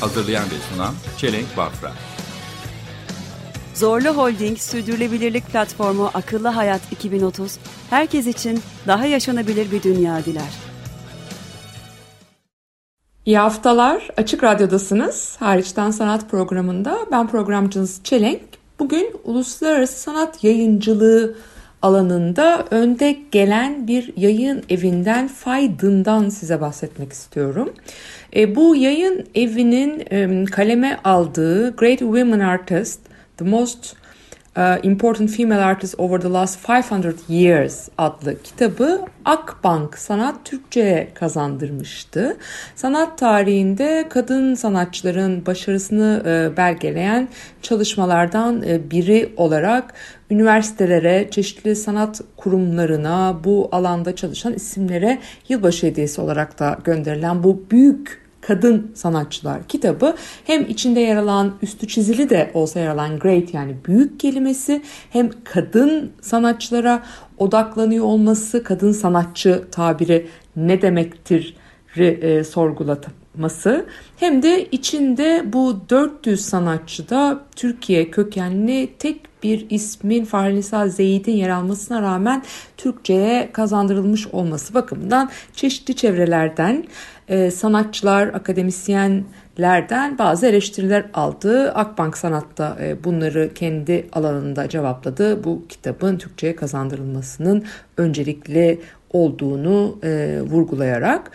Hazırlayan ve sunan Çelenk Bafra Zorlu Holding Sürdürülebilirlik Platformu Akıllı Hayat 2030, herkes için daha yaşanabilir bir dünya diler. İyi haftalar. Açık Radyo'dasınız. Hariçten Sanat programında. Ben programcınız Çelenk. Bugün uluslararası sanat yayıncılığı alanında önde gelen bir yayın evinden Faydın'dan size bahsetmek istiyorum. E, bu yayın evinin e, kaleme aldığı Great Women Artists, The Most Important Female Artists Over the Last 500 Years adlı kitabı Akbank Sanat Türkçe'ye kazandırmıştı. Sanat tarihinde kadın sanatçıların başarısını e, belgeleyen çalışmalardan e, biri olarak üniversitelere, çeşitli sanat kurumlarına, bu alanda çalışan isimlere yılbaşı hediyesi olarak da gönderilen bu büyük Kadın Sanatçılar kitabı. Hem içinde yer alan üstü çizili de olsa yer alan great yani büyük kelimesi hem kadın sanatçılara odaklanıyor olması kadın sanatçı tabiri ne demektir e, sorgulatması hem de içinde bu 400 sanatçıda Türkiye kökenli tek bir ismin Fahrinisa Zeyit'in yer almasına rağmen Türkçe'ye kazandırılmış olması bakımından çeşitli çevrelerden e, sanatçılar, akademisyenlerden bazı eleştiriler aldı. Akbank Sanat'ta e, bunları kendi alanında cevapladı. Bu kitabın Türkçe'ye kazandırılmasının öncelikli olduğunu e, vurgulayarak.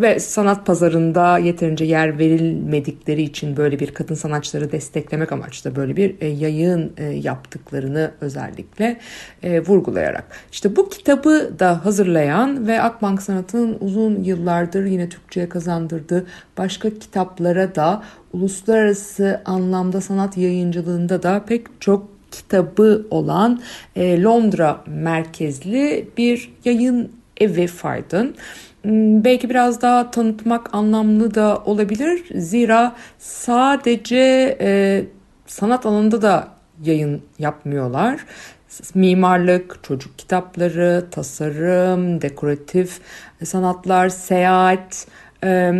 Ve sanat pazarında yeterince yer verilmedikleri için böyle bir kadın sanatçıları desteklemek amaçlı böyle bir e, yayın e, yaptıklarını özellikle e, vurgulayarak. İşte bu kitabı da hazırlayan ve Akbank Sanat'ın uzun yıllardır yine Türkçe'ye kazandırdığı başka kitaplara da uluslararası anlamda sanat yayıncılığında da pek çok kitabı olan Londra merkezli bir yayın evi Faydın. Hmm, belki biraz daha tanıtmak anlamlı da olabilir. Zira sadece e, sanat alanında da yayın yapmıyorlar. Mimarlık, çocuk kitapları, tasarım, dekoratif sanatlar, seyahat, e,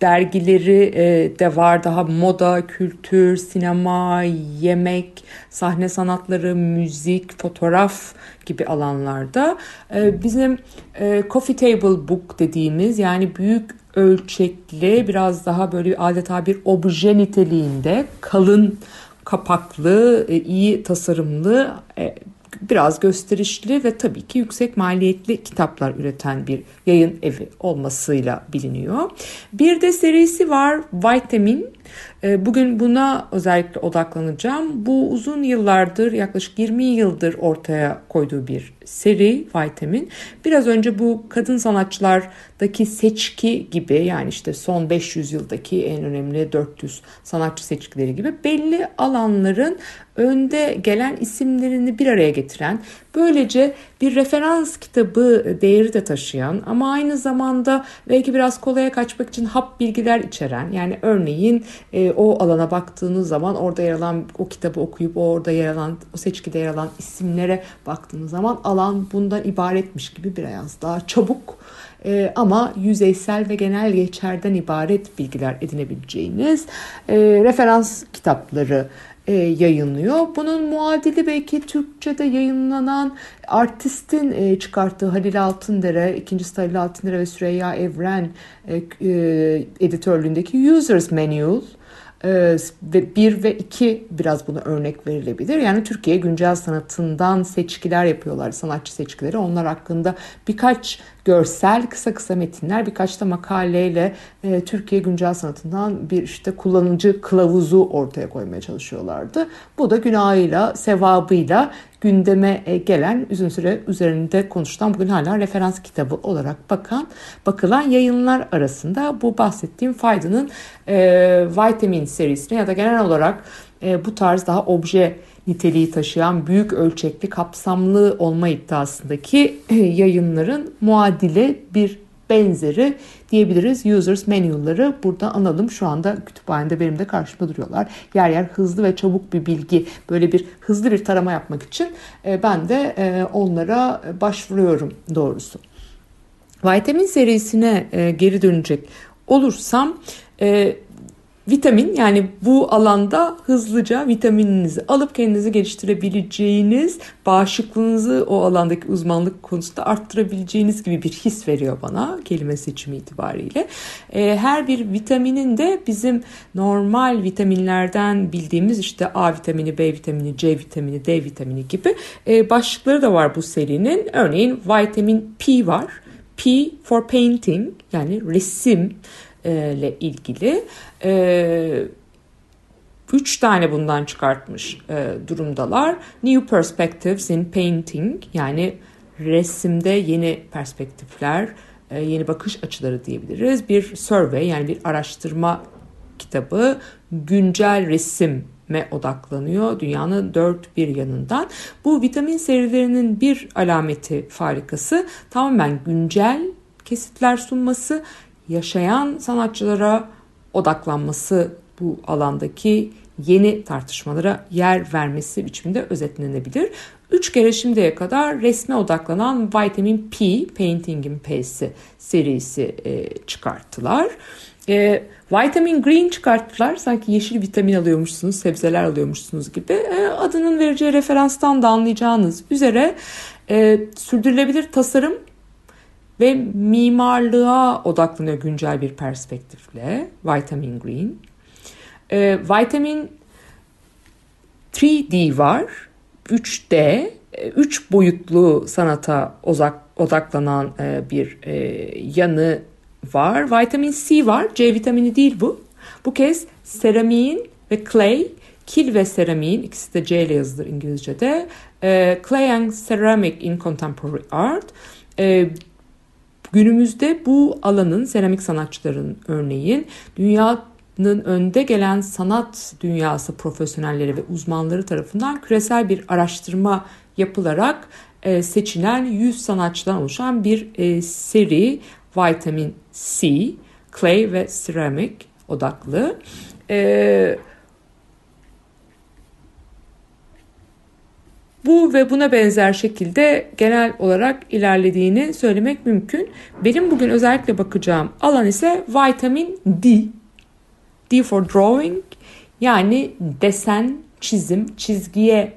dergileri e, de var. Daha moda, kültür, sinema, yemek, sahne sanatları, müzik, fotoğraf gibi alanlarda. E, bizim e, coffee table book dediğimiz yani büyük ölçekli biraz daha böyle adeta bir obje niteliğinde kalın kapaklı, iyi tasarımlı biraz gösterişli ve tabii ki yüksek maliyetli kitaplar üreten bir yayın evi olmasıyla biliniyor. Bir de serisi var Vitamin. Ee, bugün buna özellikle odaklanacağım. Bu uzun yıllardır yaklaşık 20 yıldır ortaya koyduğu bir seri Vitamin. Biraz önce bu kadın sanatçılardaki seçki gibi yani işte son 500 yıldaki en önemli 400 sanatçı seçkileri gibi belli alanların önde gelen isimlerini bir araya getiren böylece bir referans kitabı değeri de taşıyan ama aynı zamanda belki biraz kolaya kaçmak için hap bilgiler içeren yani örneğin e, o alana baktığınız zaman orada yer alan o kitabı okuyup orada yer alan o seçkide yer alan isimlere baktığınız zaman alan bundan ibaretmiş gibi biraz daha çabuk e, ama yüzeysel ve genel geçerden ibaret bilgiler edinebileceğiniz e, referans kitapları e, yayınlıyor. Bunun muadili belki Türkçe'de yayınlanan artistin e, çıkarttığı Halil Altındere, ikincisi Halil Altındere ve Süreyya Evren e, e, editörlüğündeki Users Manual ee, ve bir ve iki biraz buna örnek verilebilir. Yani Türkiye güncel sanatından seçkiler yapıyorlar, sanatçı seçkileri. Onlar hakkında birkaç görsel kısa kısa metinler, birkaç da makaleyle e, Türkiye güncel sanatından bir işte kullanıcı kılavuzu ortaya koymaya çalışıyorlardı. Bu da günahıyla, sevabıyla gündeme e, gelen uzun süre üzerinde konuşulan bugün hala referans kitabı olarak bakan bakılan yayınlar arasında bu bahsettiğim Fayda'nın e, vitamin serisine ya da genel olarak e, bu tarz daha obje niteliği taşıyan büyük ölçekli kapsamlı olma iddiasındaki e, yayınların muadili bir benzeri diyebiliriz. Users manual'ları burada analım. Şu anda kütüphanede benim de karşımda duruyorlar. Yer yer hızlı ve çabuk bir bilgi, böyle bir hızlı bir tarama yapmak için e, ben de e, onlara başvuruyorum doğrusu. Vitamin serisine geri dönecek olursam vitamin yani bu alanda hızlıca vitamininizi alıp kendinizi geliştirebileceğiniz, bağışıklığınızı o alandaki uzmanlık konusunda arttırabileceğiniz gibi bir his veriyor bana kelime seçimi itibariyle. E, her bir vitaminin de bizim normal vitaminlerden bildiğimiz işte A vitamini, B vitamini, C vitamini, D vitamini gibi e, başlıkları da var bu serinin. Örneğin vitamin P var. P for painting yani resim ile ilgili e, üç tane bundan çıkartmış e, durumdalar. New Perspectives in Painting yani resimde yeni perspektifler, e, yeni bakış açıları diyebiliriz. Bir survey yani bir araştırma kitabı güncel resim odaklanıyor dünyanın dört bir yanından. Bu vitamin serilerinin bir alameti farikası tamamen güncel kesitler sunması yaşayan sanatçılara odaklanması bu alandaki yeni tartışmalara yer vermesi biçiminde özetlenebilir. Üç kere şimdiye kadar resme odaklanan Vitamin P, Painting'in P'si serisi e, çıkarttılar. E, vitamin Green çıkarttılar. Sanki yeşil vitamin alıyormuşsunuz, sebzeler alıyormuşsunuz gibi. E, adının vereceği referanstan da anlayacağınız üzere e, sürdürülebilir tasarım ve mimarlığa odaklanıyor güncel bir perspektifle Vitamin Green. E, Vitamin 3D var, 3D, 3 boyutlu sanata odaklanan e, bir e, yanı var. Vitamin C var, C vitamini değil bu. Bu kez seramiğin ve clay, kil ve seramiğin ikisi de C ile yazılır İngilizce'de. E, clay and ceramic in contemporary art. E, Günümüzde bu alanın seramik sanatçıların örneğin dünyanın önde gelen sanat dünyası profesyonelleri ve uzmanları tarafından küresel bir araştırma yapılarak e, seçilen 100 sanatçıdan oluşan bir e, seri Vitamin C, Clay ve Ceramic odaklı. E, Bu ve buna benzer şekilde genel olarak ilerlediğini söylemek mümkün. Benim bugün özellikle bakacağım alan ise vitamin D. D for drawing yani desen, çizim, çizgiye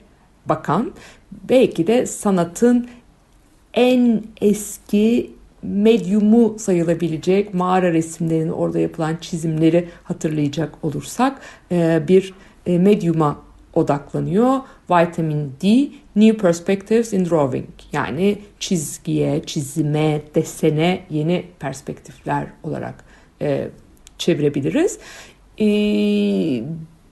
bakan belki de sanatın en eski medyumu sayılabilecek mağara resimlerinin orada yapılan çizimleri hatırlayacak olursak bir medyuma odaklanıyor. Vitamin D, New Perspectives in Drawing yani çizgiye, çizime, desene yeni perspektifler olarak e, çevirebiliriz. E,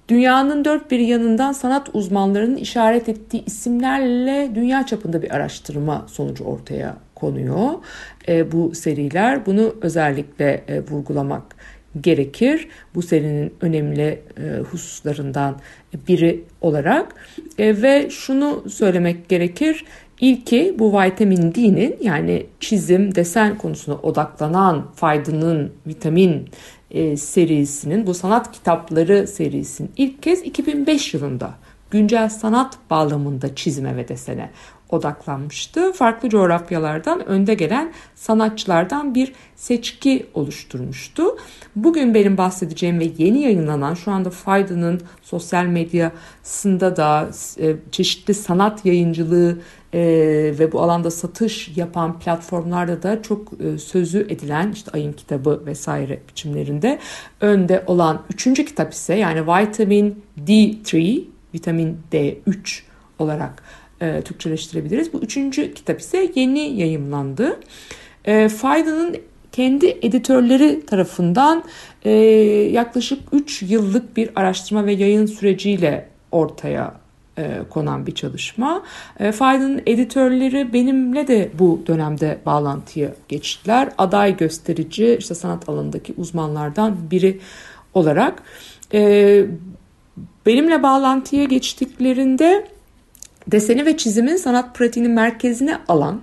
dünyanın dört bir yanından sanat uzmanlarının işaret ettiği isimlerle dünya çapında bir araştırma sonucu ortaya konuyor. E, bu seriler bunu özellikle e, vurgulamak gerekir. Bu serinin önemli e, hususlarından biri olarak e, ve şunu söylemek gerekir. İlki bu vitamin D'nin yani çizim, desen konusuna odaklanan faydanın vitamin e, serisinin bu sanat kitapları serisinin ilk kez 2005 yılında güncel sanat bağlamında çizime ve desene odaklanmıştı. Farklı coğrafyalardan önde gelen sanatçılardan bir seçki oluşturmuştu. Bugün benim bahsedeceğim ve yeni yayınlanan şu anda Fayda'nın sosyal medyasında da e, çeşitli sanat yayıncılığı e, ve bu alanda satış yapan platformlarda da çok e, sözü edilen işte ayın kitabı vesaire biçimlerinde önde olan üçüncü kitap ise yani Vitamin D3 vitamin D3 olarak e, Türkçeleştirebiliriz. Bu üçüncü kitap ise yeni yayımlandı. E, Faydanın kendi editörleri tarafından e, yaklaşık 3 yıllık bir araştırma ve yayın süreciyle ortaya e, konan bir çalışma. E, Fayda'nın editörleri benimle de bu dönemde bağlantıya geçtiler. Aday gösterici işte sanat alanındaki uzmanlardan biri olarak. E, benimle bağlantıya geçtiklerinde deseni ve çizimin sanat pratiğinin merkezine alan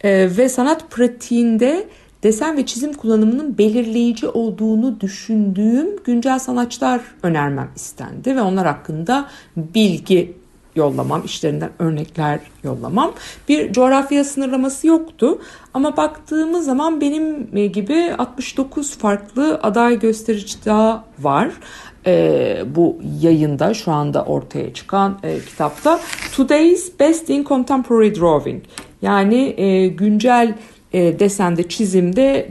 e, ve sanat pratiğinde desen ve çizim kullanımının belirleyici olduğunu düşündüğüm güncel sanatçılar önermem istendi ve onlar hakkında bilgi yollamam, işlerinden örnekler yollamam. Bir coğrafya sınırlaması yoktu ama baktığımız zaman benim gibi 69 farklı aday gösterici daha var. Ee, bu yayında şu anda ortaya çıkan e, kitapta Today's Best in Contemporary Drawing yani e, güncel e, desende çizimde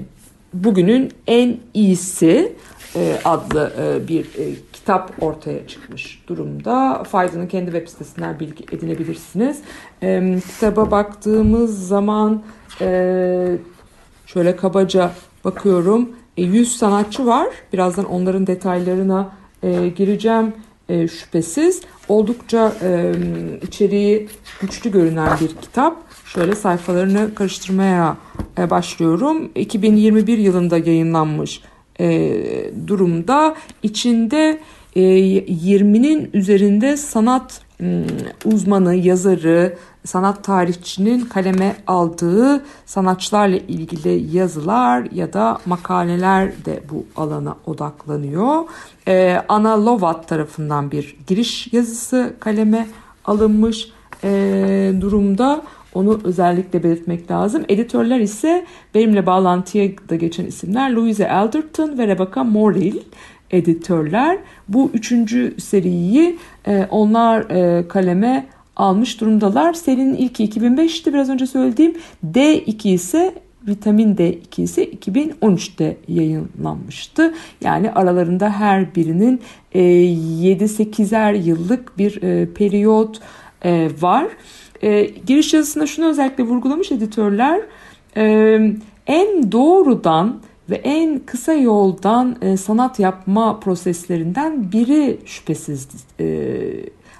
bugünün en iyisi e, adlı e, bir e, kitap ortaya çıkmış durumda. Fayda'nın kendi web sitesinden bilgi edinebilirsiniz. E, kitaba baktığımız zaman e, şöyle kabaca bakıyorum. E, 100 sanatçı var. Birazdan onların detaylarına e, gireceğim e, şüphesiz. Oldukça e, içeriği güçlü görünen bir kitap. Şöyle sayfalarını karıştırmaya e, başlıyorum. 2021 yılında yayınlanmış e, durumda. İçinde e, 20'nin üzerinde sanat uzmanı, yazarı, sanat tarihçinin kaleme aldığı sanatçılarla ilgili yazılar ya da makaleler de bu alana odaklanıyor. Ee, Ana Lovat tarafından bir giriş yazısı kaleme alınmış e, durumda. Onu özellikle belirtmek lazım. Editörler ise benimle bağlantıya da geçen isimler Louise Alderton ve Rebecca Morrill editörler. Bu üçüncü seriyi e, onlar e, kaleme almış durumdalar. Serinin ilki 2005'ti biraz önce söylediğim. D2 ise vitamin D2 ise 2013'te yayınlanmıştı. Yani aralarında her birinin e, 7-8'er yıllık bir e, periyot e, var. E, giriş yazısında şunu özellikle vurgulamış editörler. E, en doğrudan ve en kısa yoldan e, sanat yapma proseslerinden biri şüphesiz e,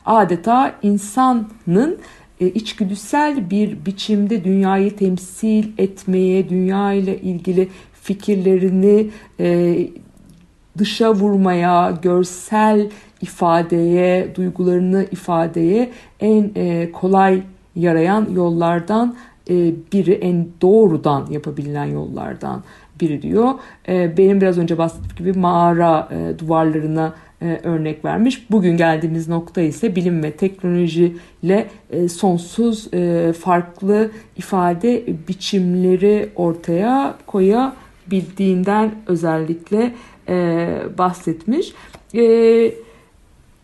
adeta insanın e, içgüdüsel bir biçimde dünyayı temsil etmeye, dünya ile ilgili fikirlerini e, dışa vurmaya, görsel ifadeye, duygularını ifadeye en e, kolay yarayan yollardan biri, en doğrudan yapabilen yollardan biri diyor. E, benim biraz önce bahsettiğim gibi mağara e, duvarlarına e, örnek vermiş. Bugün geldiğimiz nokta ise bilim ve teknolojiyle e, sonsuz e, farklı ifade biçimleri ortaya koyabildiğinden özellikle e, bahsetmiş. E,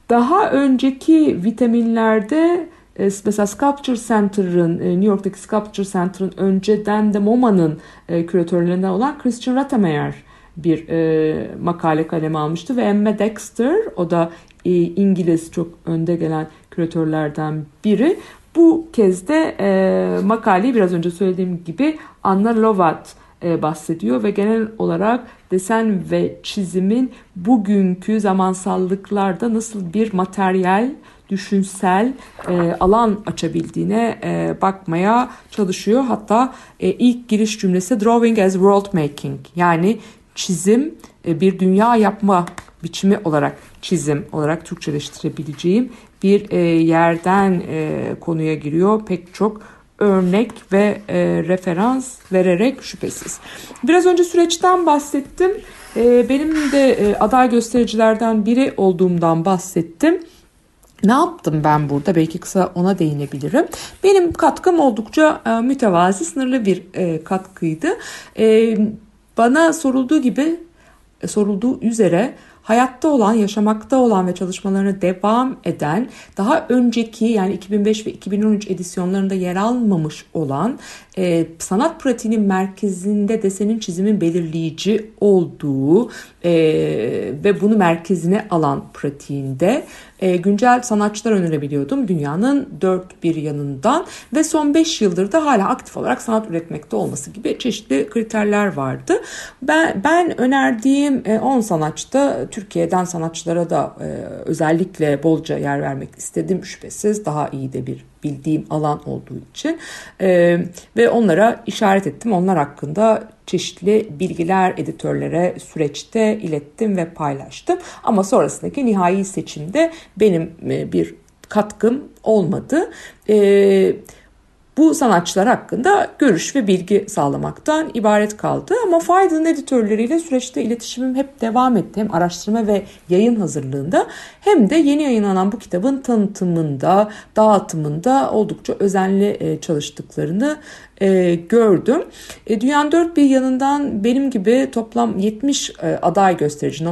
daha önceki vitaminlerde e, mesela Sculpture Center'ın, e, New York'taki Sculpture Center'ın önceden de MoMA'nın e, küratörlerinden olan Christian Rattemeyer bir e, makale kaleme almıştı ve Emma Dexter o da e, İngiliz çok önde gelen küratörlerden biri. Bu kez de e, makaleyi biraz önce söylediğim gibi Anna Lovat e, bahsediyor ve genel olarak desen ve çizimin bugünkü zamansallıklarda nasıl bir materyal, düşünsel e, alan açabildiğine e, bakmaya çalışıyor. Hatta e, ilk giriş cümlesi drawing as world making yani çizim e, bir dünya yapma biçimi olarak çizim olarak Türkçeleştirebileceğim bir e, yerden e, konuya giriyor. Pek çok örnek ve e, referans vererek şüphesiz. Biraz önce süreçten bahsettim. E, benim de e, aday göstericilerden biri olduğumdan bahsettim. Ne yaptım ben burada? Belki kısa ona değinebilirim. Benim katkım oldukça e, mütevazi, sınırlı bir e, katkıydı. E, bana sorulduğu gibi, sorulduğu üzere hayatta olan, yaşamakta olan ve çalışmalarına devam eden, daha önceki yani 2005 ve 2013 edisyonlarında yer almamış olan e, sanat pratiğinin merkezinde desenin çizimin belirleyici olduğu e, ve bunu merkezine alan pratiğinde e, güncel sanatçılar önerebiliyordum dünyanın dört bir yanından ve son 5 yıldır da hala aktif olarak sanat üretmekte olması gibi çeşitli kriterler vardı. Ben, ben önerdiğim 10 e, sanatçı da Türkiye'den sanatçılara da e, özellikle bolca yer vermek istedim şüphesiz. Daha iyi de bir bildiğim alan olduğu için e, ve onlara işaret ettim. Onlar hakkında çeşitli bilgiler editörlere süreçte ilettim ve paylaştım. Ama sonrasındaki nihai seçimde benim e, bir katkım olmadı. E, bu sanatçılar hakkında görüş ve bilgi sağlamaktan ibaret kaldı. Ama Fayda'nın editörleriyle süreçte iletişimim hep devam etti. Hem araştırma ve yayın hazırlığında hem de yeni yayınlanan bu kitabın tanıtımında, dağıtımında oldukça özenli e, çalıştıklarını e, gördüm. E, dünyanın dört bir yanından benim gibi toplam 70 e, aday gösterici,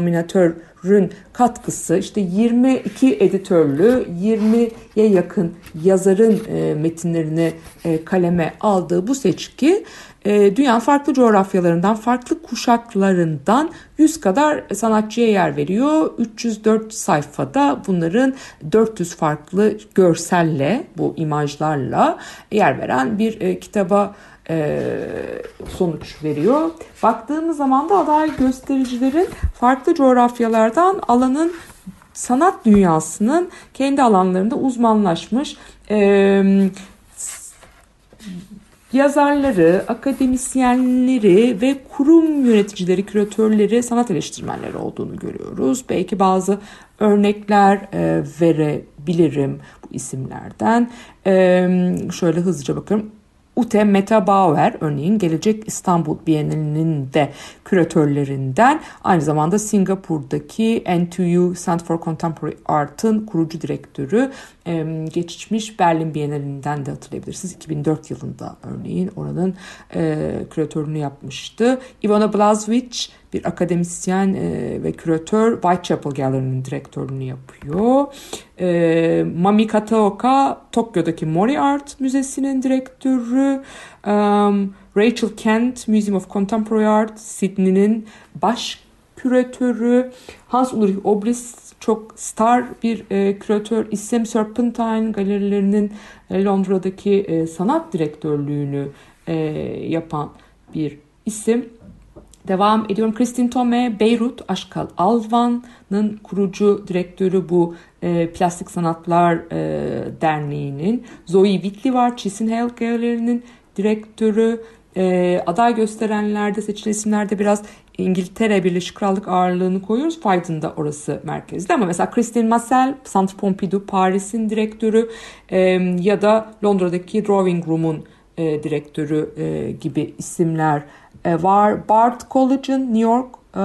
nominatörün katkısı işte 22 editörlü 20'ye yakın yazarın e, metinlerini e, kaleme aldığı bu seçki e, dünyanın farklı coğrafyalarından, farklı kuşaklarından 100 kadar sanatçıya yer veriyor. 304 sayfada bunların 400 farklı görselle, bu imajlarla yer veren bir e, kitaba sonuç veriyor. Baktığımız zaman da aday göstericilerin farklı coğrafyalardan alanın sanat dünyasının kendi alanlarında uzmanlaşmış e, yazarları, akademisyenleri ve kurum yöneticileri, küratörleri, sanat eleştirmenleri olduğunu görüyoruz. Belki bazı örnekler e, verebilirim bu isimlerden. E, şöyle hızlıca bakıyorum. Ute Meta Bauer örneğin Gelecek İstanbul Bienalinin de küratörlerinden aynı zamanda Singapur'daki NTU Center for Contemporary Art'ın kurucu direktörü geçmiş Berlin Bienalinden de hatırlayabilirsiniz. 2004 yılında örneğin oranın e, küratörünü yapmıştı. Ivana Blazwicz bir akademisyen e, ve küratör Whitechapel Gallery'nin direktörünü yapıyor. E, Mami Kataoka Tokyo'daki Mori Art Müzesi'nin direktörü. Um, Rachel Kent Museum of Contemporary Art Sydney'nin baş küratörü. Hans Ulrich Obrist çok star bir e, küratör isim Serpentine galerilerinin e, Londra'daki e, sanat direktörlüğünü e, yapan bir isim. Devam ediyorum. Christine Tome, Beyrut Aşkal Alvan'ın kurucu direktörü bu e, Plastik Sanatlar e, Derneği'nin. Zoe Whitley var, Chisenhale Galeri'nin direktörü. E, aday gösterenlerde seçilen isimlerde biraz İngiltere Birleşik Krallık ağırlığını koyuyoruz. Fayden orası merkezde ama mesela Christine Massel, Centre Pompidou Paris'in direktörü e, ya da Londra'daki Drawing Room'un e, direktörü e, gibi isimler var. Bard College'ın New York e,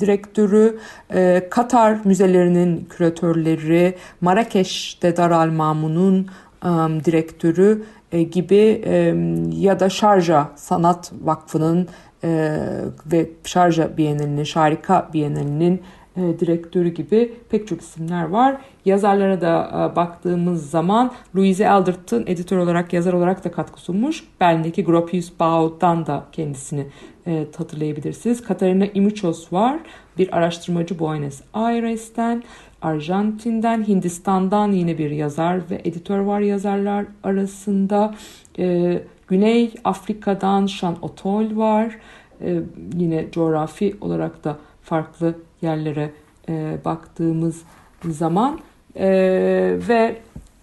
direktörü, e, Katar müzelerinin küratörleri, Marrakeş'te Daral Mamun'un e, direktörü e, gibi e, ya da Şarja Sanat Vakfı'nın e, ve Şarja Bienalinin, Şarika Bienalinin e, direktörü gibi pek çok isimler var. Yazarlara da e, baktığımız zaman Louise Alderton editör olarak, yazar olarak da katkı sunmuş. Berlin'deki Gropius Bau'dan da kendisini e, hatırlayabilirsiniz. Katarina Imichos var. Bir araştırmacı Buenos Aires'ten. Arjantin'den, Hindistan'dan yine bir yazar ve editör var yazarlar arasında. E, Güney Afrika'dan Sean Otol var. E, yine coğrafi olarak da farklı yerlere e, baktığımız zaman e, ve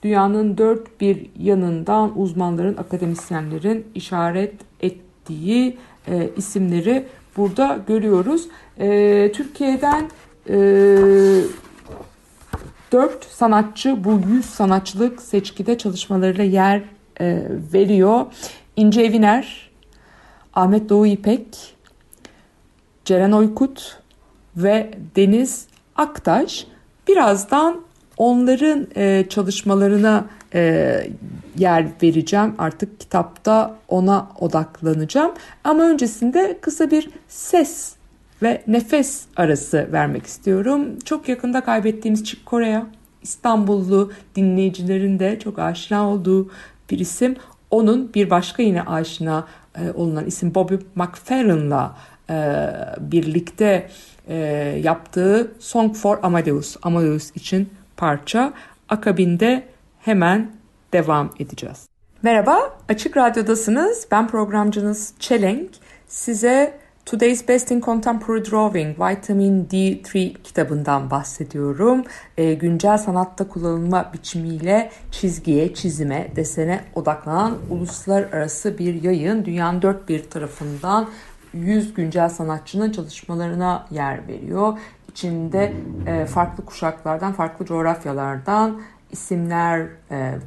dünyanın dört bir yanından uzmanların, akademisyenlerin işaret ettiği e, isimleri burada görüyoruz. E, Türkiye'den e, 4 sanatçı bu 100 sanatçılık seçkide çalışmalarıyla yer e, veriyor. İnce Eviner, Ahmet Doğu İpek, Ceren Oykut ve Deniz Aktaş. Birazdan onların e, çalışmalarına e, yer vereceğim. Artık kitapta ona odaklanacağım. Ama öncesinde kısa bir ses ve nefes arası vermek istiyorum. Çok yakında kaybettiğimiz Chick Corea, İstanbullu dinleyicilerin de çok aşina olduğu bir isim. Onun bir başka yine aşina e, olunan isim Bobby McFerrin'la e, birlikte e, yaptığı Song for Amadeus, Amadeus için parça. Akabinde hemen devam edeceğiz. Merhaba, Açık Radyo'dasınız. Ben programcınız Çelenk. Size Today's Best in Contemporary Drawing, Vitamin D3 kitabından bahsediyorum. E, güncel sanatta kullanılma biçimiyle çizgiye, çizime, desene odaklanan uluslararası bir yayın. Dünyanın dört bir tarafından 100 güncel sanatçının çalışmalarına yer veriyor. İçinde e, farklı kuşaklardan, farklı coğrafyalardan isimler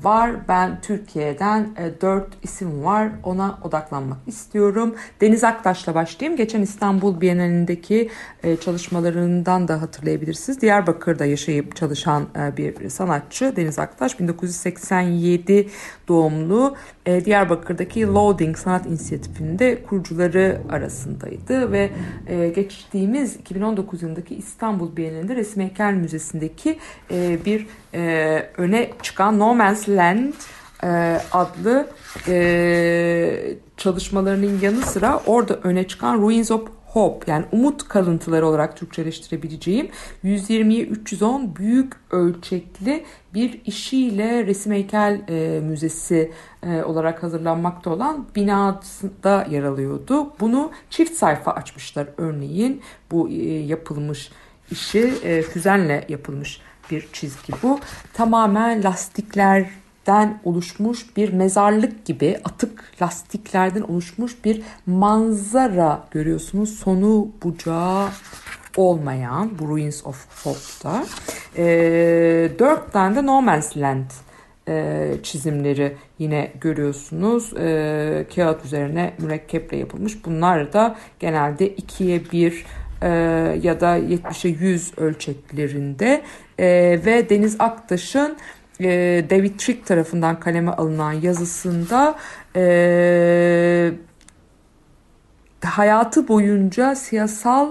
var. Ben Türkiye'den e, 4 isim var. Ona odaklanmak istiyorum. Deniz Aktaş'la başlayayım. Geçen İstanbul Bienalindeki e, çalışmalarından da hatırlayabilirsiniz. Diyarbakır'da yaşayıp çalışan e, bir sanatçı Deniz Aktaş. 1987 doğumlu. E, Diyarbakır'daki Loading Sanat İnisiyatifi'nde kurucuları arasındaydı ve e, geçtiğimiz 2019 yılındaki İstanbul Bienalinde Resim Heykel Müzesi'ndeki e, bir e, öne çıkan No Man's Land e, adlı e, çalışmalarının yanı sıra orada öne çıkan Ruins of Hope yani umut kalıntıları olarak Türkçeleştirebileceğim 120'ye 310 büyük ölçekli bir işiyle resim heykel e, müzesi e, olarak hazırlanmakta olan binada yer alıyordu. Bunu çift sayfa açmışlar örneğin bu e, yapılmış işi e, füzenle yapılmış bir çizgi bu. Tamamen lastiklerden oluşmuş bir mezarlık gibi atık lastiklerden oluşmuş bir manzara görüyorsunuz. Sonu bucağı olmayan bu Ruins of Hope'da. E, dört tane de No Man's Land e, çizimleri yine görüyorsunuz. E, kağıt üzerine mürekkeple yapılmış. Bunlar da genelde ikiye bir e, ya da 70'e 100 ölçeklerinde e, ve Deniz Aktaş'ın e, David Trick tarafından kaleme alınan yazısında e, hayatı boyunca siyasal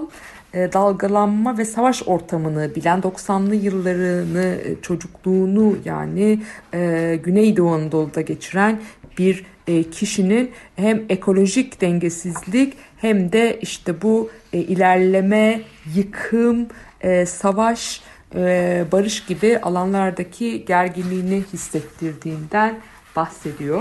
e, dalgalanma ve savaş ortamını bilen 90'lı yıllarını e, çocukluğunu yani e, Güneydoğu Anadolu'da geçiren bir kişinin hem ekolojik dengesizlik hem de işte bu ilerleme, yıkım, savaş, e, barış gibi alanlardaki gerginliğini hissettirdiğinden bahsediyor.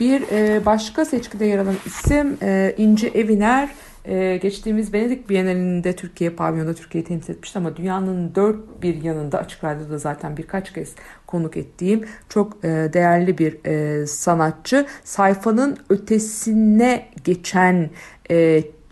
Bir e, başka seçkide yer alan isim e, İnci Eviner. E, geçtiğimiz Venedik Bienalinde Türkiye pavyonda Türkiye'yi temsil etmişti ama dünyanın dört bir yanında Açık Radyo'da zaten birkaç kez konuk ettiğim çok e, değerli bir e, sanatçı. Sayfanın ötesine geçen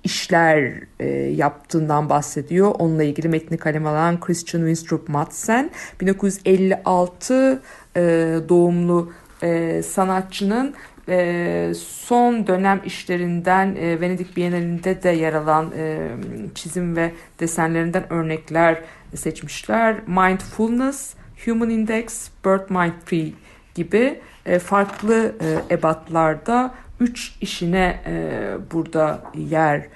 işler e, yaptığından bahsediyor. Onunla ilgili metni kaleme alan Christian Winstrup Madsen 1956 e, doğumlu e, sanatçının e, son dönem işlerinden e, Venedik Bienalinde de yer alan e, çizim ve desenlerinden örnekler seçmişler. Mindfulness, Human Index, Bird Mind Tree gibi e, farklı e, ebatlarda üç işine e, burada yer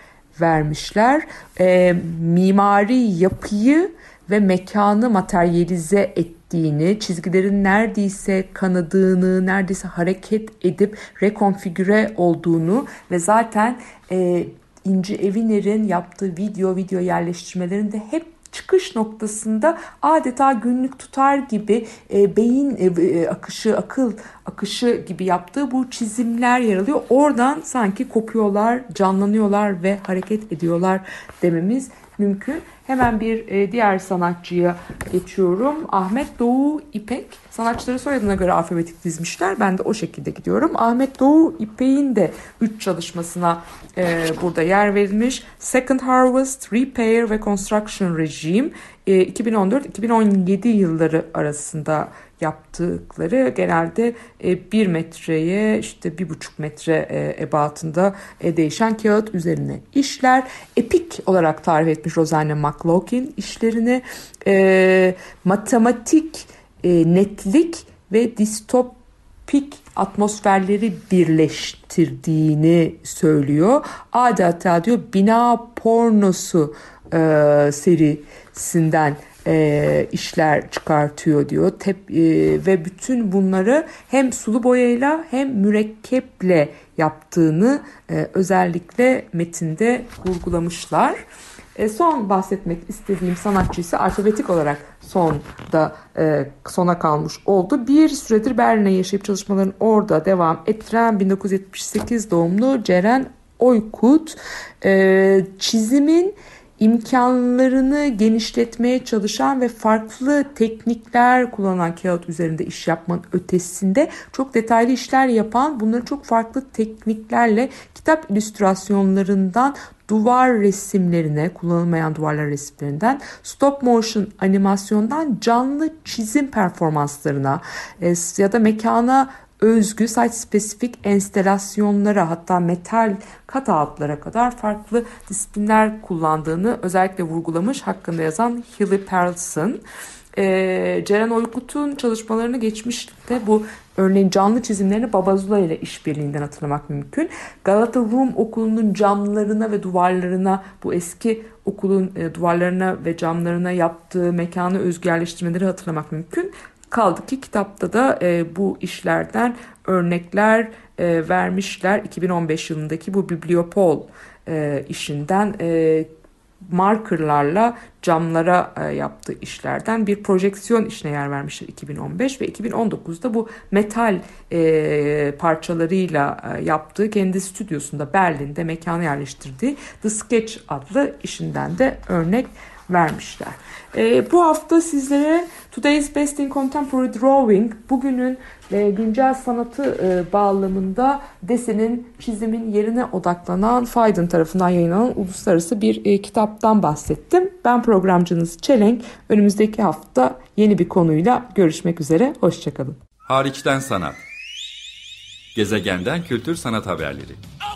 vermişler. E, mimari yapıyı ve mekanı materyalize ettiğini, çizgilerin neredeyse kanadığını, neredeyse hareket edip rekonfigüre olduğunu ve zaten e, İnci Eviner'in yaptığı video, video yerleştirmelerinde hep çıkış noktasında adeta günlük tutar gibi e, beyin e, e, akışı, akıl akışı gibi yaptığı bu çizimler yer alıyor. Oradan sanki kopuyorlar, canlanıyorlar ve hareket ediyorlar dememiz mümkün. Hemen bir e, diğer sanatçıya geçiyorum. Ahmet Doğu İpek. Sanatçıları soyadına göre alfabetik dizmişler. Ben de o şekilde gidiyorum. Ahmet Doğu İpek'in de 3 çalışmasına e, burada yer verilmiş. Second Harvest, Repair ve Construction Regime e, 2014-2017 yılları arasında yaptıkları genelde e, 1 metreye işte 1,5 metre e, ebatında e, değişen kağıt üzerine işler. Epik olarak tarif etmiş Rosanne McLaughlin işlerini. Matematik netlik ve distopik atmosferleri birleştirdiğini söylüyor. Adeta diyor bina pornosu e, serisinden e, işler çıkartıyor diyor. Tep, e, ve bütün bunları hem sulu boyayla hem mürekkeple yaptığını e, özellikle metinde vurgulamışlar. E, son bahsetmek istediğim sanatçı ise alfabetik olarak sonda e, sona kalmış oldu. Bir süredir Berlin'e yaşayıp çalışmalarını orada devam ettiren 1978 doğumlu Ceren Oykut e, çizimin imkanlarını genişletmeye çalışan ve farklı teknikler kullanan kağıt üzerinde iş yapmanın ötesinde çok detaylı işler yapan bunları çok farklı tekniklerle kitap illüstrasyonlarından duvar resimlerine, kullanılmayan duvarlar resimlerinden, stop motion animasyondan canlı çizim performanslarına e, ya da mekana özgü site spesifik enstelasyonlara hatta metal kat altlara kadar farklı disiplinler kullandığını özellikle vurgulamış hakkında yazan Hilly Perlson. Ee, Ceren Oykut'un çalışmalarını geçmişte bu örneğin canlı çizimlerini Babazula ile işbirliğinden hatırlamak mümkün. Galata Rum okulunun camlarına ve duvarlarına bu eski okulun e, duvarlarına ve camlarına yaptığı mekanı özgü yerleştirmeleri hatırlamak mümkün. Kaldı ki kitapta da e, bu işlerden örnekler e, vermişler. 2015 yılındaki bu Bibliopol e, işinden e, markerlarla camlara e, yaptığı işlerden bir projeksiyon işine yer vermişler 2015 ve 2019'da bu metal e, parçalarıyla e, yaptığı kendi stüdyosunda Berlin'de mekanı yerleştirdiği The Sketch adlı işinden de örnek vermişler. E, bu hafta sizlere Today's Best in Contemporary Drawing bugünün e, güncel sanatı e, bağlamında desenin çizimin yerine odaklanan Fayden tarafından yayınlanan uluslararası bir e, kitaptan bahsettim. Ben programcınız Çelenk. Önümüzdeki hafta yeni bir konuyla görüşmek üzere. Hoşçakalın. Hariçten sanat. Gezegenden kültür sanat haberleri. Okay,